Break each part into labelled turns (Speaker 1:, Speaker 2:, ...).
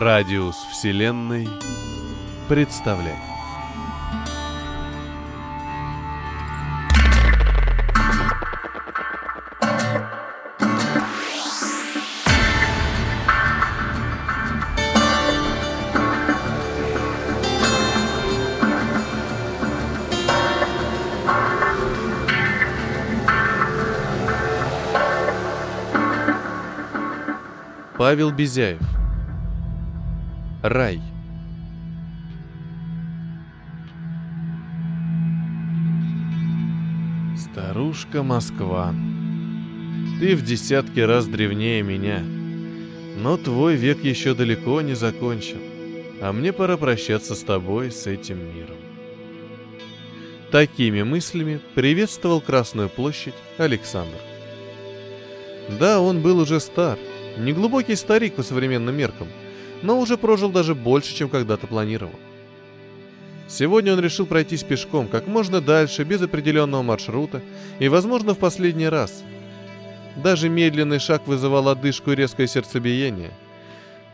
Speaker 1: Радиус Вселенной представляет. Павел Безяев. Рай. Старушка Москва. Ты в десятки раз древнее меня. Но твой век еще далеко не закончен. А мне пора прощаться с тобой, с этим миром. Такими мыслями приветствовал Красную площадь Александр. Да, он был уже стар, неглубокий старик по современным меркам, но уже прожил даже больше, чем когда-то планировал. Сегодня он решил пройтись пешком как можно дальше, без определенного маршрута, и, возможно, в последний раз. Даже медленный шаг вызывал одышку и резкое сердцебиение.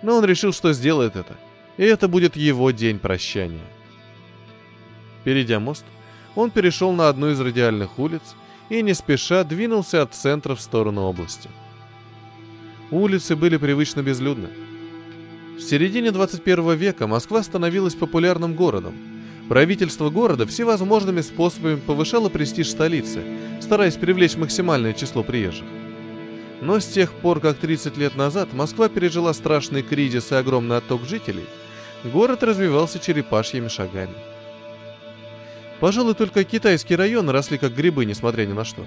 Speaker 1: Но он решил, что сделает это, и это будет его день прощания. Перейдя мост, он перешел на одну из радиальных улиц и не спеша двинулся от центра в сторону области. Улицы были привычно безлюдны. В середине 21 века Москва становилась популярным городом. Правительство города всевозможными способами повышало престиж столицы, стараясь привлечь максимальное число приезжих. Но с тех пор, как 30 лет назад Москва пережила страшный кризис и огромный отток жителей, город развивался черепашьими шагами. Пожалуй, только китайские районы росли как грибы, несмотря ни на что.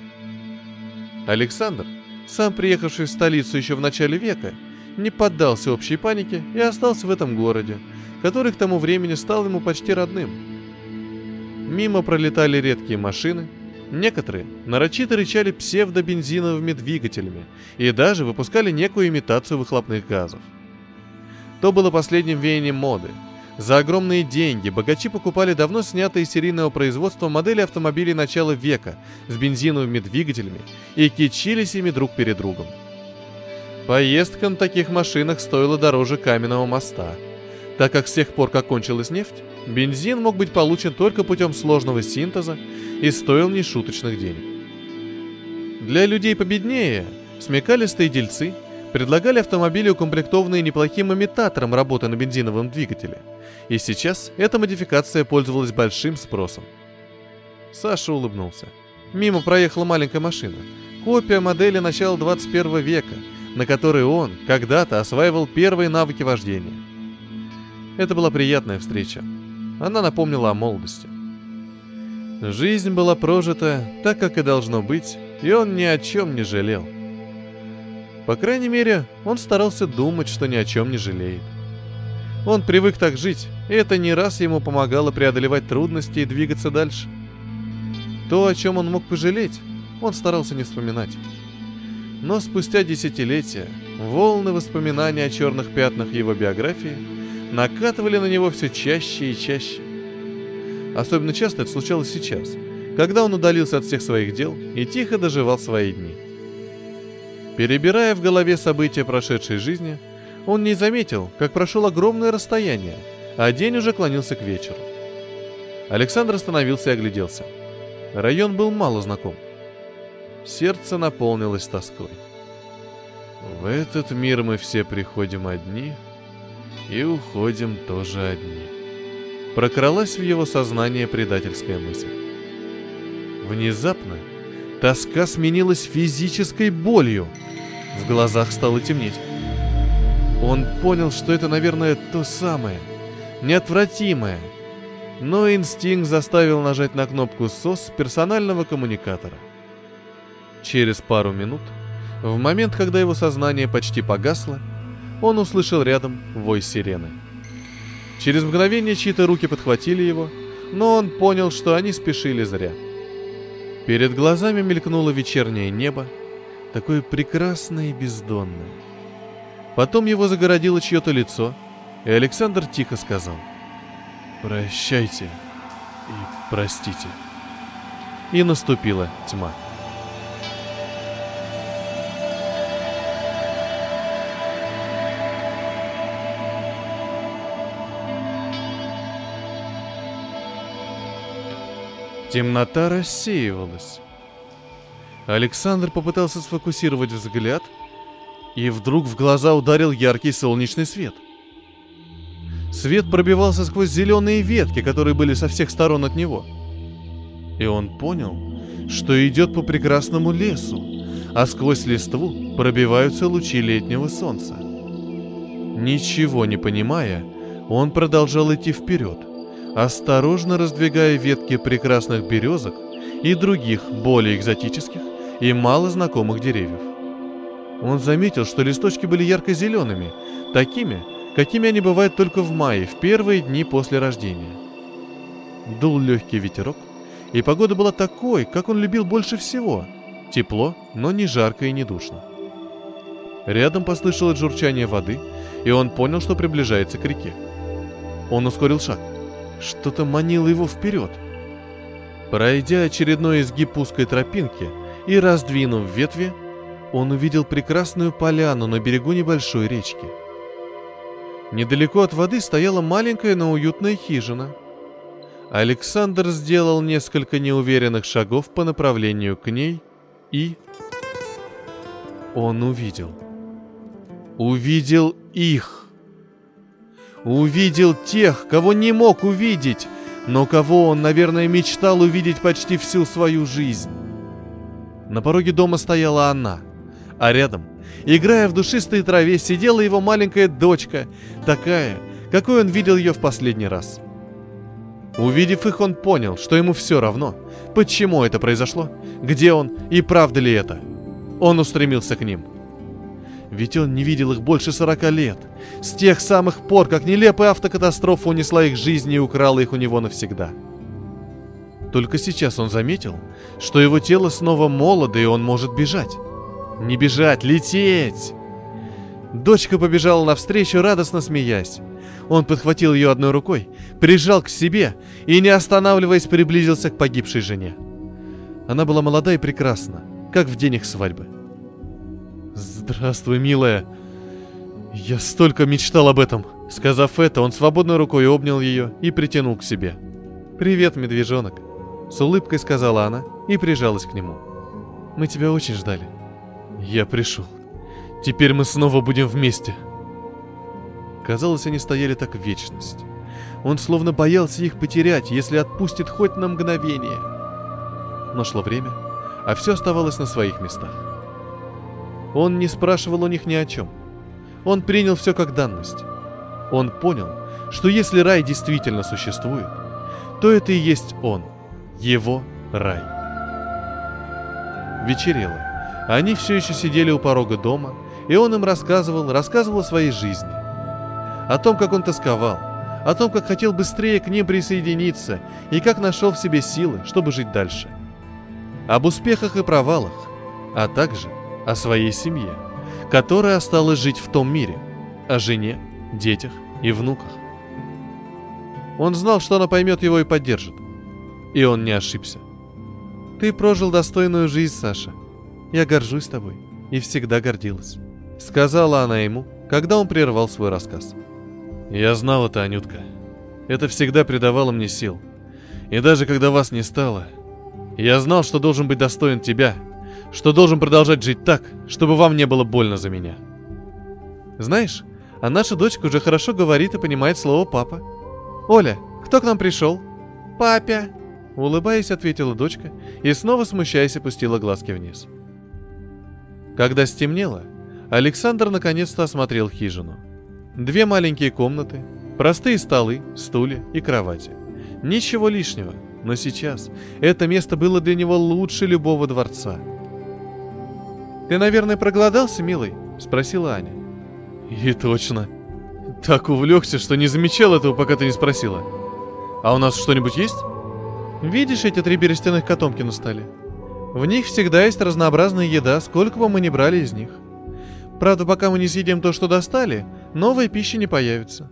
Speaker 1: Александр, сам приехавший в столицу еще в начале века, не поддался общей панике и остался в этом городе, который к тому времени стал ему почти родным. Мимо пролетали редкие машины, некоторые нарочито рычали псевдобензиновыми двигателями и даже выпускали некую имитацию выхлопных газов. То было последним веянием моды. За огромные деньги богачи покупали давно снятые серийного производства модели автомобилей начала века с бензиновыми двигателями и кичились ими друг перед другом – Поездка на таких машинах стоила дороже каменного моста, так как с тех пор, как кончилась нефть, бензин мог быть получен только путем сложного синтеза и стоил нешуточных денег. Для людей победнее смекалистые дельцы предлагали автомобили, укомплектованные неплохим имитатором работы на бензиновом двигателе, и сейчас эта модификация пользовалась большим спросом. Саша улыбнулся. Мимо проехала маленькая машина. Копия модели начала 21 века – на которой он когда-то осваивал первые навыки вождения. Это была приятная встреча. Она напомнила о молодости. Жизнь была прожита так, как и должно быть, и он ни о чем не жалел. По крайней мере, он старался думать, что ни о чем не жалеет. Он привык так жить, и это не раз ему помогало преодолевать трудности и двигаться дальше. То, о чем он мог пожалеть, он старался не вспоминать. Но спустя десятилетия волны воспоминаний о черных пятнах его биографии накатывали на него все чаще и чаще. Особенно часто это случалось сейчас, когда он удалился от всех своих дел и тихо доживал свои дни. Перебирая в голове события прошедшей жизни, он не заметил, как прошел огромное расстояние, а день уже клонился к вечеру. Александр остановился и огляделся. Район был мало знаком. Сердце наполнилось тоской. В этот мир мы все приходим одни и уходим тоже одни. Прокралась в его сознание предательская мысль. Внезапно тоска сменилась физической болью. В глазах стало темнеть. Он понял, что это, наверное, то самое, неотвратимое. Но инстинкт заставил нажать на кнопку СОС персонального коммуникатора. Через пару минут, в момент, когда его сознание почти погасло, он услышал рядом вой сирены. Через мгновение чьи-то руки подхватили его, но он понял, что они спешили зря. Перед глазами мелькнуло вечернее небо, такое прекрасное и бездонное. Потом его загородило чье-то лицо, и Александр тихо сказал «Прощайте и простите». И наступила тьма. Темнота рассеивалась. Александр попытался сфокусировать взгляд, и вдруг в глаза ударил яркий солнечный свет. Свет пробивался сквозь зеленые ветки, которые были со всех сторон от него. И он понял, что идет по прекрасному лесу, а сквозь листву пробиваются лучи летнего солнца. Ничего не понимая, он продолжал идти вперед, осторожно раздвигая ветки прекрасных березок и других, более экзотических и мало знакомых деревьев. Он заметил, что листочки были ярко-зелеными, такими, какими они бывают только в мае, в первые дни после рождения. Дул легкий ветерок, и погода была такой, как он любил больше всего. Тепло, но не жарко и не душно. Рядом послышалось журчание воды, и он понял, что приближается к реке. Он ускорил шаг. Что-то манило его вперед. Пройдя очередной изгиб узкой тропинки и раздвинув ветви, он увидел прекрасную поляну на берегу небольшой речки. Недалеко от воды стояла маленькая, но уютная хижина. Александр сделал несколько неуверенных шагов по направлению к ней и... Он увидел. Увидел их. Увидел тех, кого не мог увидеть, но кого он, наверное, мечтал увидеть почти всю свою жизнь. На пороге дома стояла она, а рядом, играя в душистой траве, сидела его маленькая дочка, такая, какой он видел ее в последний раз. Увидев их, он понял, что ему все равно, почему это произошло, где он и правда ли это. Он устремился к ним. Ведь он не видел их больше сорока лет, с тех самых пор, как нелепая автокатастрофа унесла их жизни и украла их у него навсегда. Только сейчас он заметил, что его тело снова молодо, и он может бежать. Не бежать, лететь! Дочка побежала навстречу, радостно смеясь. Он подхватил ее одной рукой, прижал к себе и, не останавливаясь, приблизился к погибшей жене. Она была молода и прекрасна, как в день их свадьбы. «Здравствуй, милая!» «Я столько мечтал об этом!» Сказав это, он свободной рукой обнял ее и притянул к себе. «Привет, медвежонок!» С улыбкой сказала она и прижалась к нему. «Мы тебя очень ждали». «Я пришел. Теперь мы снова будем вместе». Казалось, они стояли так в вечность. Он словно боялся их потерять, если отпустит хоть на мгновение. Но шло время, а все оставалось на своих местах. Он не спрашивал у них ни о чем. Он принял все как данность. Он понял, что если рай действительно существует, то это и есть он, его рай. Вечерело. Они все еще сидели у порога дома, и он им рассказывал, рассказывал о своей жизни – о том, как он тосковал, о том, как хотел быстрее к ним присоединиться и как нашел в себе силы, чтобы жить дальше. Об успехах и провалах, а также о своей семье, которая осталась жить в том мире, о жене, детях и внуках. Он знал, что она поймет его и поддержит. И он не ошибся. Ты прожил достойную жизнь, Саша. Я горжусь тобой и всегда гордилась. Сказала она ему, когда он прервал свой рассказ. Я знал это, Анютка. Это всегда придавало мне сил. И даже когда вас не стало, я знал, что должен быть достоин тебя, что должен продолжать жить так, чтобы вам не было больно за меня. Знаешь, а наша дочка уже хорошо говорит и понимает слово «папа». «Оля, кто к нам пришел?» «Папя», — улыбаясь, ответила дочка и снова смущаясь опустила глазки вниз. Когда стемнело, Александр наконец-то осмотрел хижину — Две маленькие комнаты, простые столы, стулья и кровати. Ничего лишнего, но сейчас это место было для него лучше любого дворца. «Ты, наверное, проголодался, милый?» — спросила Аня. «И точно. Так увлекся, что не замечал этого, пока ты не спросила. А у нас что-нибудь есть?» «Видишь эти три берестяных котомки на столе? В них всегда есть разнообразная еда, сколько бы мы ни брали из них. Правда, пока мы не съедим то, что достали, новой пищи не появится.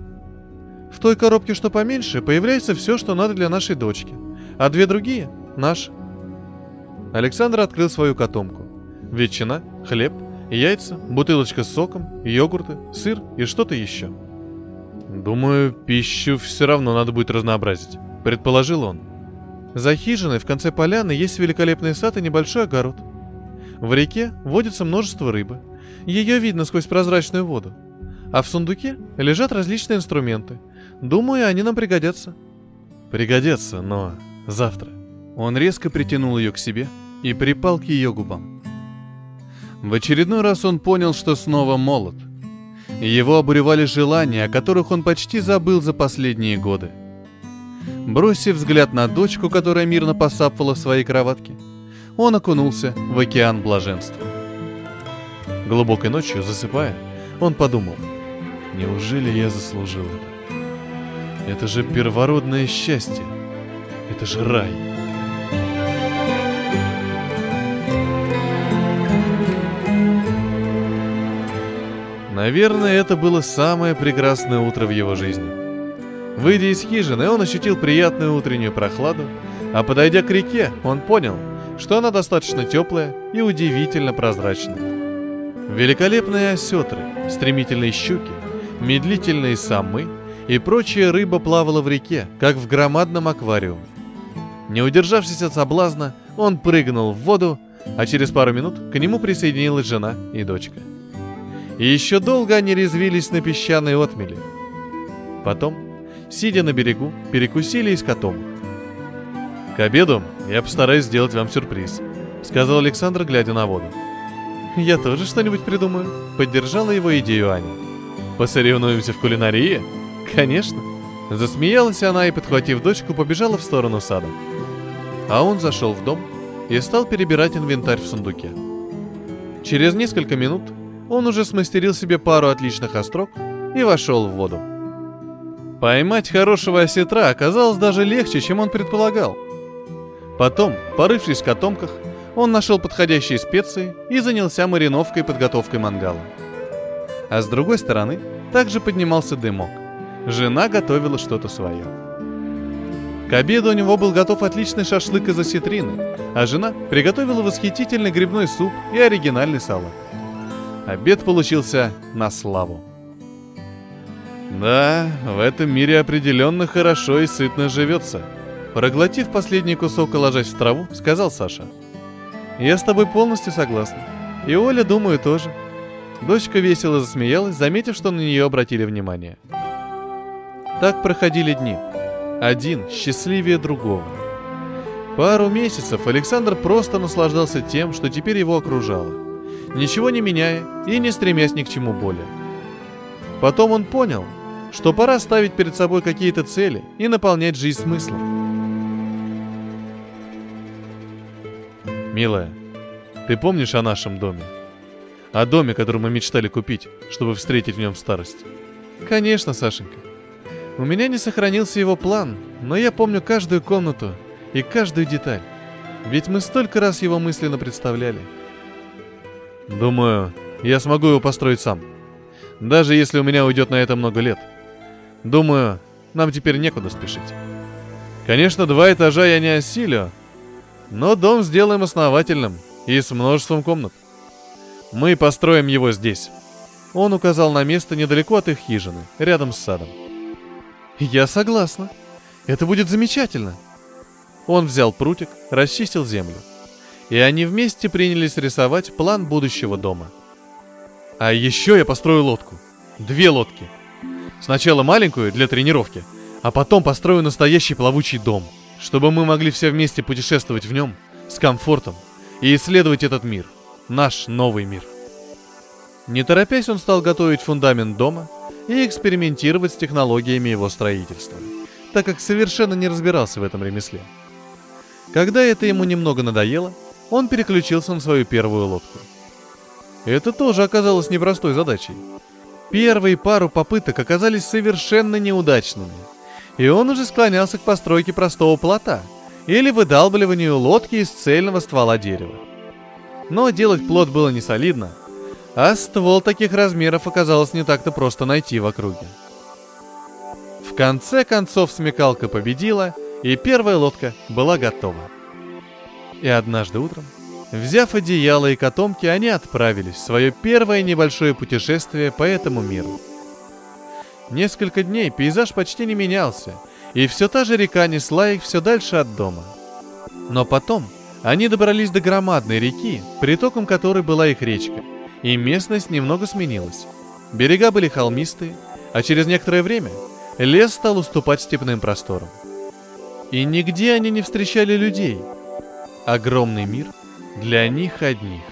Speaker 1: В той коробке, что поменьше, появляется все, что надо для нашей дочки, а две другие — наши. Александр открыл свою котомку. Ветчина, хлеб, яйца, бутылочка с соком, йогурты, сыр и что-то еще. «Думаю, пищу все равно надо будет разнообразить», — предположил он. За хижиной в конце поляны есть великолепный сад и небольшой огород. В реке водится множество рыбы. Ее видно сквозь прозрачную воду. А в сундуке лежат различные инструменты. Думаю, они нам пригодятся. Пригодятся, но завтра. Он резко притянул ее к себе и припал к ее губам. В очередной раз он понял, что снова молод. Его обуревали желания, о которых он почти забыл за последние годы. Бросив взгляд на дочку, которая мирно посапывала в своей кроватке, он окунулся в океан блаженства. Глубокой ночью, засыпая, он подумал, неужели я заслужил это? Это же первородное счастье. Это же рай. Наверное, это было самое прекрасное утро в его жизни. Выйдя из хижины, он ощутил приятную утреннюю прохладу, а подойдя к реке, он понял, что она достаточно теплая и удивительно прозрачная. Великолепные осетры, стремительные щуки, медлительные самы и прочая рыба плавала в реке, как в громадном аквариуме. Не удержавшись от соблазна, он прыгнул в воду, а через пару минут к нему присоединилась жена и дочка – и еще долго они резвились на песчаной отмели. Потом, сидя на берегу, перекусили из котом. «К обеду я постараюсь сделать вам сюрприз», — сказал Александр, глядя на воду. «Я тоже что-нибудь придумаю», — поддержала его идею Аня. «Посоревнуемся в кулинарии?» «Конечно». Засмеялась она и, подхватив дочку, побежала в сторону сада. А он зашел в дом и стал перебирать инвентарь в сундуке. Через несколько минут он уже смастерил себе пару отличных острог и вошел в воду. Поймать хорошего осетра оказалось даже легче, чем он предполагал. Потом, порывшись в котомках, он нашел подходящие специи и занялся мариновкой и подготовкой мангала. А с другой стороны также поднимался дымок. Жена готовила что-то свое. К обеду у него был готов отличный шашлык из осетрины, а жена приготовила восхитительный грибной суп и оригинальный салат. Обед получился на славу. Да, в этом мире определенно хорошо и сытно живется. Проглотив последний кусок и ложась в траву, сказал Саша. Я с тобой полностью согласна. И Оля, думаю, тоже. Дочка весело засмеялась, заметив, что на нее обратили внимание. Так проходили дни. Один счастливее другого. Пару месяцев Александр просто наслаждался тем, что теперь его окружало ничего не меняя и не стремясь ни к чему более. Потом он понял, что пора ставить перед собой какие-то цели и наполнять жизнь смыслом. Милая, ты помнишь о нашем доме? О доме, который мы мечтали купить, чтобы встретить в нем старость? Конечно, Сашенька. У меня не сохранился его план, но я помню каждую комнату и каждую деталь. Ведь мы столько раз его мысленно представляли – Думаю, я смогу его построить сам. Даже если у меня уйдет на это много лет. Думаю, нам теперь некуда спешить. Конечно, два этажа я не осилю, но дом сделаем основательным и с множеством комнат. Мы построим его здесь. Он указал на место недалеко от их хижины, рядом с садом. Я согласна. Это будет замечательно. Он взял прутик, расчистил землю и они вместе принялись рисовать план будущего дома. А еще я построю лодку. Две лодки. Сначала маленькую для тренировки, а потом построю настоящий плавучий дом, чтобы мы могли все вместе путешествовать в нем с комфортом и исследовать этот мир, наш новый мир. Не торопясь, он стал готовить фундамент дома и экспериментировать с технологиями его строительства, так как совершенно не разбирался в этом ремесле. Когда это ему немного надоело, он переключился на свою первую лодку. Это тоже оказалось непростой задачей. Первые пару попыток оказались совершенно неудачными, и он уже склонялся к постройке простого плота или выдалбливанию лодки из цельного ствола дерева. Но делать плот было не солидно, а ствол таких размеров оказалось не так-то просто найти в округе. В конце концов смекалка победила, и первая лодка была готова. И однажды утром, взяв одеяло и котомки, они отправились в свое первое небольшое путешествие по этому миру. Несколько дней пейзаж почти не менялся, и все та же река несла их все дальше от дома. Но потом они добрались до громадной реки, притоком которой была их речка, и местность немного сменилась. Берега были холмистые, а через некоторое время лес стал уступать степным просторам. И нигде они не встречали людей. Огромный мир для них одних.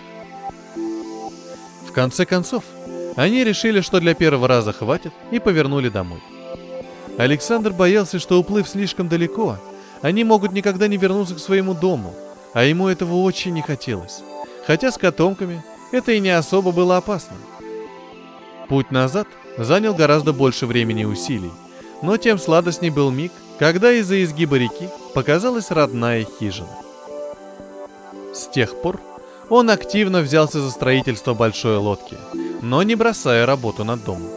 Speaker 1: В конце концов, они решили, что для первого раза хватит, и повернули домой. Александр боялся, что уплыв слишком далеко, они могут никогда не вернуться к своему дому, а ему этого очень не хотелось. Хотя с котомками это и не особо было опасно. Путь назад занял гораздо больше времени и усилий, но тем сладостней был миг, когда из-за изгиба реки показалась родная хижина. С тех пор он активно взялся за строительство большой лодки, но не бросая работу над домом.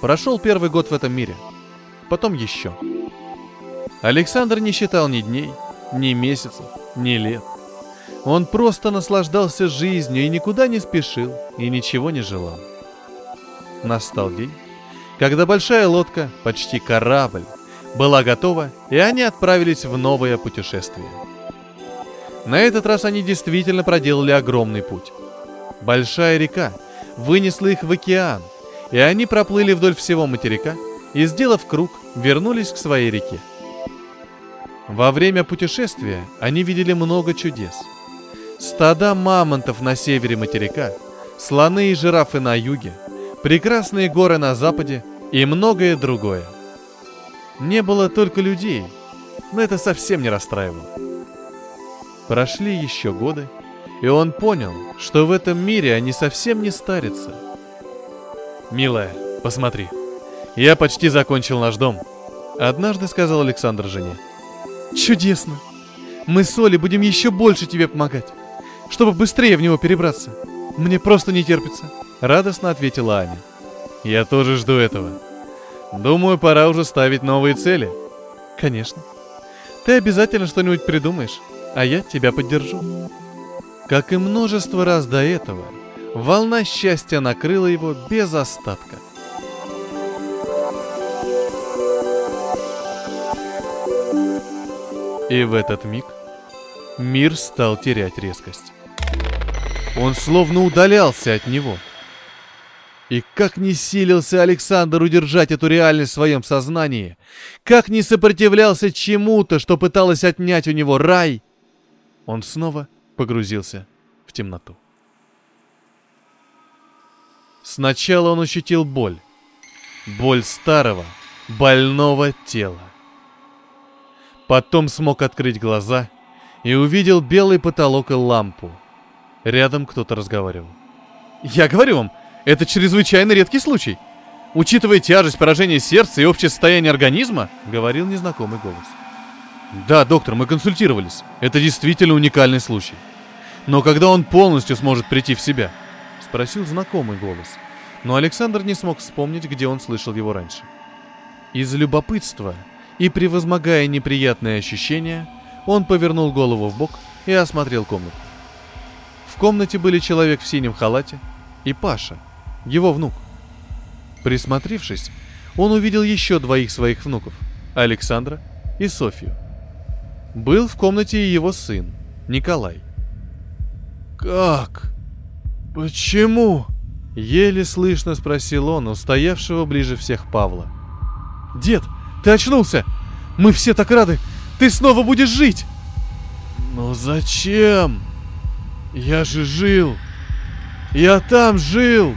Speaker 1: Прошел первый год в этом мире, потом еще. Александр не считал ни дней, ни месяцев, ни лет. Он просто наслаждался жизнью и никуда не спешил, и ничего не желал. Настал день, когда большая лодка, почти корабль, была готова, и они отправились в новое путешествие. На этот раз они действительно проделали огромный путь. Большая река вынесла их в океан, и они проплыли вдоль всего материка и, сделав круг, вернулись к своей реке. Во время путешествия они видели много чудес. Стада мамонтов на севере материка, слоны и жирафы на юге, прекрасные горы на западе и многое другое. Не было только людей, но это совсем не расстраивало. Прошли еще годы, и он понял, что в этом мире они совсем не старятся. «Милая, посмотри, я почти закончил наш дом», — однажды сказал Александр жене. «Чудесно! Мы с Олей будем еще больше тебе помогать, чтобы быстрее в него перебраться. Мне просто не терпится», — радостно ответила Аня. «Я тоже жду этого. Думаю, пора уже ставить новые цели». «Конечно. Ты обязательно что-нибудь придумаешь, а я тебя поддержу». Как и множество раз до этого, волна счастья накрыла его без остатка. И в этот миг мир стал терять резкость. Он словно удалялся от него. И как не силился Александр удержать эту реальность в своем сознании, как не сопротивлялся чему-то, что пыталось отнять у него рай, он снова погрузился в темноту. Сначала он ощутил боль. Боль старого, больного тела. Потом смог открыть глаза и увидел белый потолок и лампу. Рядом кто-то разговаривал. «Я говорю вам, это чрезвычайно редкий случай. Учитывая тяжесть поражения сердца и общее состояние организма», — говорил незнакомый голос. «Да, доктор, мы консультировались. Это действительно уникальный случай. Но когда он полностью сможет прийти в себя?» — спросил знакомый голос. Но Александр не смог вспомнить, где он слышал его раньше. Из любопытства и превозмогая неприятные ощущения, он повернул голову в бок и осмотрел комнату. В комнате были человек в синем халате и Паша, его внук. Присмотревшись, он увидел еще двоих своих внуков – Александра и Софию. Был в комнате и его сын, Николай. «Как? Почему?» Еле слышно спросил он у стоявшего ближе всех Павла. «Дед, ты очнулся! Мы все так рады! Ты снова будешь жить!» «Но зачем? Я же жил! Я там жил!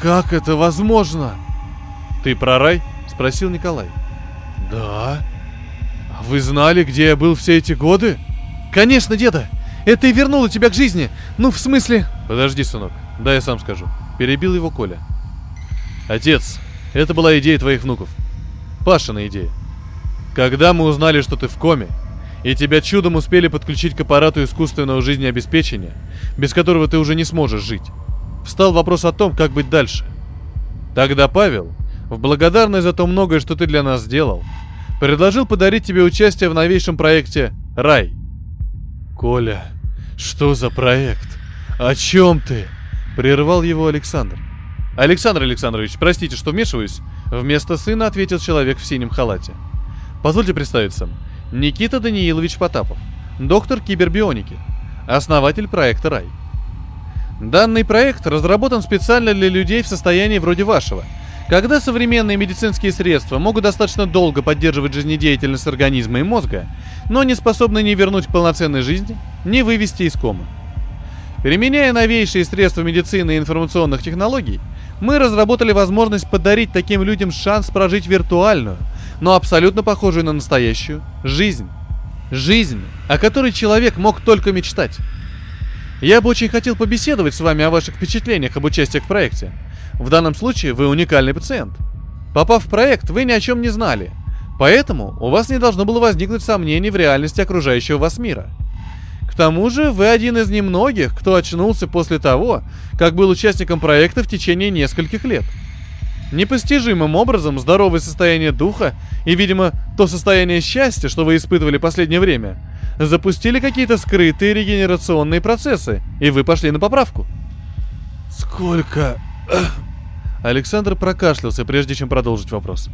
Speaker 1: Как это возможно?» «Ты про рай?» — спросил Николай. «Да. Вы знали, где я был все эти годы?» «Конечно, деда! Это и вернуло тебя к жизни! Ну, в смысле...» «Подожди, сынок, да я сам скажу». Перебил его Коля. «Отец, это была идея твоих внуков. Пашина идея. Когда мы узнали, что ты в коме, и тебя чудом успели подключить к аппарату искусственного жизнеобеспечения, без которого ты уже не сможешь жить, встал вопрос о том, как быть дальше. Тогда Павел, в благодарность за то многое, что ты для нас сделал, предложил подарить тебе участие в новейшем проекте «Рай». Коля, что за проект? О чем ты? Прервал его Александр. Александр Александрович, простите, что вмешиваюсь, Вместо сына ответил человек в синем халате. «Позвольте представиться. Никита Даниилович Потапов, доктор кибербионики, основатель проекта «Рай». Данный проект разработан специально для людей в состоянии вроде вашего, когда современные медицинские средства могут достаточно долго поддерживать жизнедеятельность организма и мозга, но не способны ни вернуть к полноценной жизни, ни вывести из комы. Применяя новейшие средства медицины и информационных технологий, мы разработали возможность подарить таким людям шанс прожить виртуальную, но абсолютно похожую на настоящую, жизнь. Жизнь, о которой человек мог только мечтать. Я бы очень хотел побеседовать с вами о ваших впечатлениях об участии в проекте. В данном случае вы уникальный пациент. Попав в проект, вы ни о чем не знали. Поэтому у вас не должно было возникнуть сомнений в реальности окружающего вас мира. К тому же вы один из немногих, кто очнулся после того, как был участником проекта в течение нескольких лет. Непостижимым образом здоровое состояние духа и, видимо, то состояние счастья, что вы испытывали последнее время – запустили какие-то скрытые регенерационные процессы, и вы пошли на поправку.
Speaker 2: Сколько...
Speaker 1: Александр прокашлялся, прежде чем продолжить вопрос.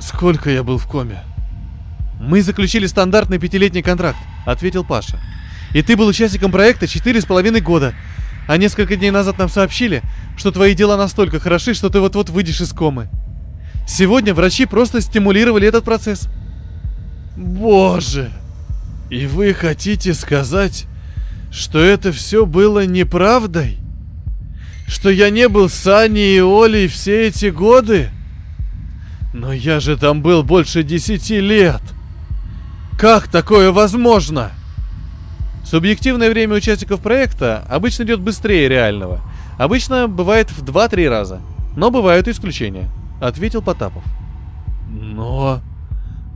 Speaker 2: Сколько я был в коме?
Speaker 1: Мы заключили стандартный пятилетний контракт, ответил Паша. И ты был участником проекта четыре с половиной года. А несколько дней назад нам сообщили, что твои дела настолько хороши, что ты вот-вот выйдешь из комы. Сегодня врачи просто стимулировали этот процесс.
Speaker 2: Боже! И вы хотите сказать, что это все было неправдой? Что я не был с Аней и Олей все эти годы? Но я же там был больше десяти лет. Как такое возможно?
Speaker 1: Субъективное время участников проекта обычно идет быстрее реального. Обычно бывает в 2-3 раза. Но бывают исключения, ответил Потапов.
Speaker 2: Но...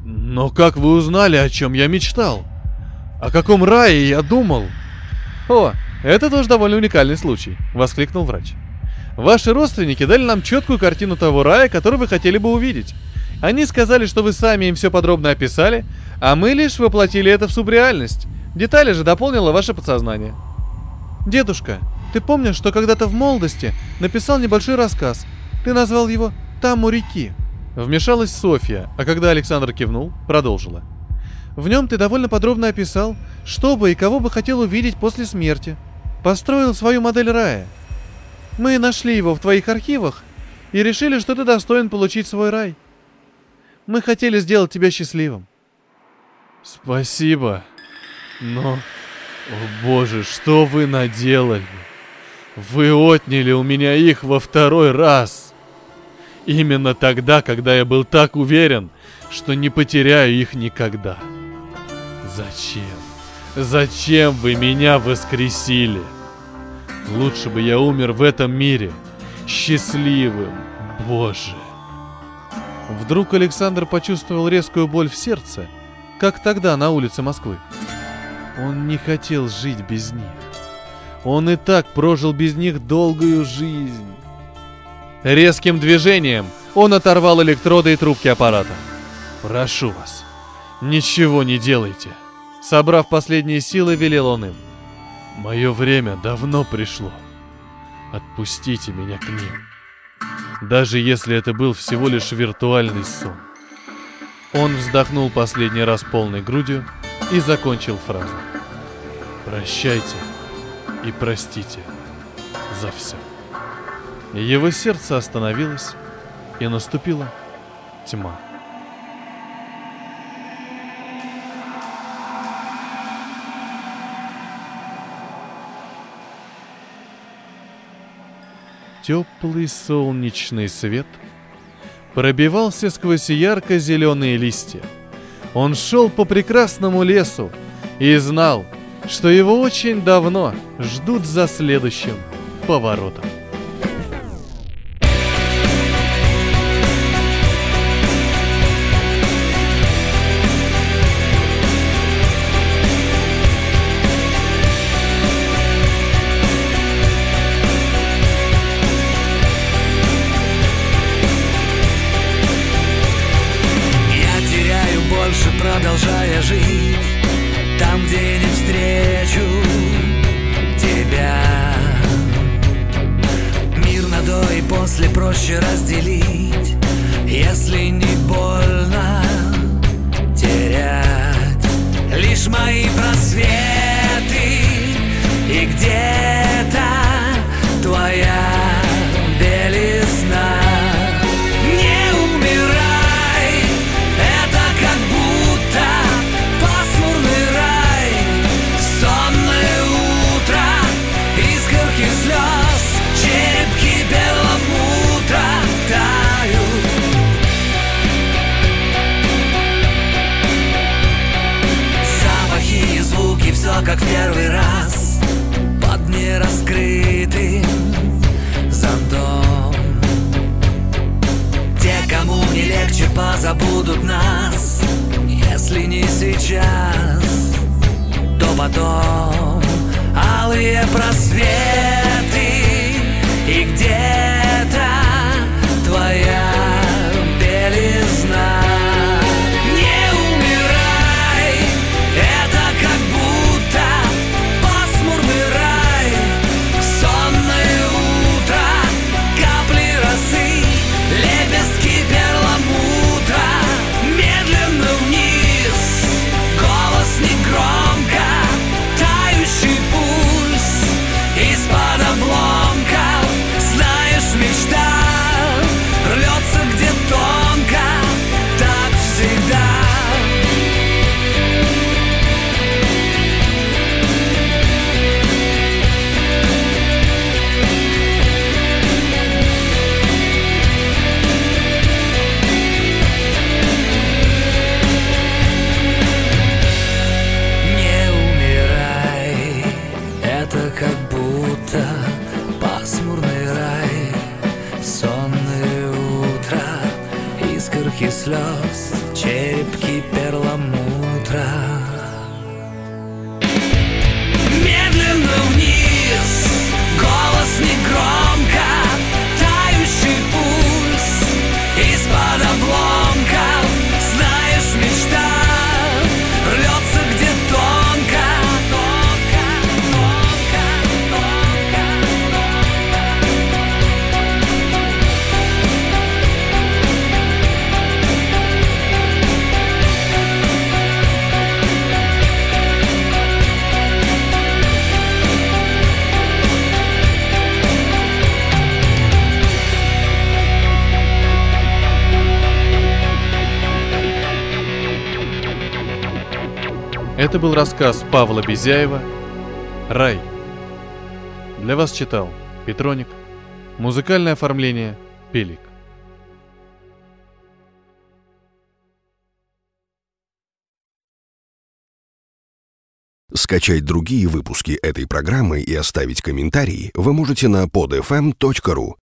Speaker 2: Но как вы узнали, о чем я мечтал? О каком рае я думал?
Speaker 1: О, это тоже довольно уникальный случай, воскликнул врач. Ваши родственники дали нам четкую картину того рая, который вы хотели бы увидеть. Они сказали, что вы сами им все подробно описали, а мы лишь воплотили это в субреальность. Детали же дополнило ваше подсознание. Дедушка, ты помнишь, что когда-то в молодости написал небольшой рассказ? Ты назвал его «Там у реки». Вмешалась Софья, а когда Александр кивнул, продолжила. В нем ты довольно подробно описал, что бы и кого бы хотел увидеть после смерти. Построил свою модель рая. Мы нашли его в твоих архивах и решили, что ты достоин получить свой рай. Мы хотели сделать тебя счастливым.
Speaker 2: Спасибо. Но... О боже, что вы наделали? Вы отняли у меня их во второй раз. Именно тогда, когда я был так уверен, что не потеряю их никогда. Зачем? Зачем вы меня воскресили? Лучше бы я умер в этом мире, счастливым, Боже.
Speaker 1: Вдруг Александр почувствовал резкую боль в сердце, как тогда на улице Москвы. Он не хотел жить без них. Он и так прожил без них долгую жизнь. Резким движением он оторвал электроды и трубки аппарата.
Speaker 2: «Прошу вас, ничего не делайте!»
Speaker 1: Собрав последние силы, велел он им.
Speaker 2: «Мое время давно пришло. Отпустите меня к ним. Даже если это был всего лишь виртуальный сон».
Speaker 1: Он вздохнул последний раз полной грудью и закончил фразу.
Speaker 2: «Прощайте и простите за все».
Speaker 1: Его сердце остановилось, и наступила тьма. Теплый солнечный свет пробивался сквозь ярко-зеленые листья. Он шел по прекрасному лесу и знал, что его очень давно ждут за следующим поворотом. Это был рассказ Павла Безяева «Рай». Для вас читал Петроник. Музыкальное оформление «Пелик».
Speaker 3: Скачать другие выпуски этой программы и оставить комментарии вы можете на podfm.ru